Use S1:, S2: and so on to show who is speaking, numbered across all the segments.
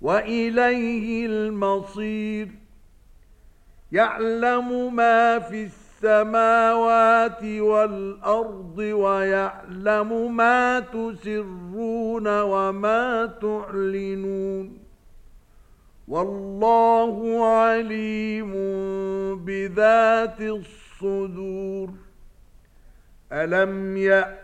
S1: وإليه المصير يعلم ما في السماوات والأرض ويعلم ما تسرون وما تعلنون والله عليم بذات الصدور ألم يأتي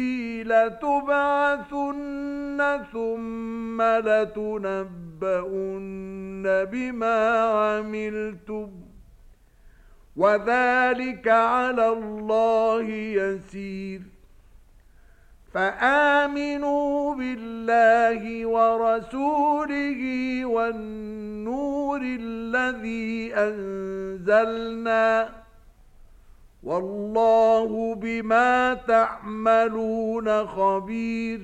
S1: ربي لتبعثن ثم لتنبؤن بما عملتم وذلك على الله يسير فآمنوا بالله ورسوله والنور الذي أنزلنا والله بما تعملون خبير.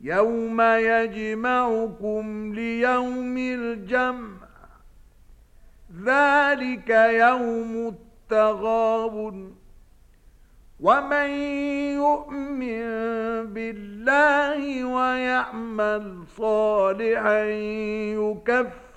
S1: يوم يجمعكم ليوم الجمع. ذلك يوم التغاب ومن يؤمن بالله ويعمل صالحا يكفر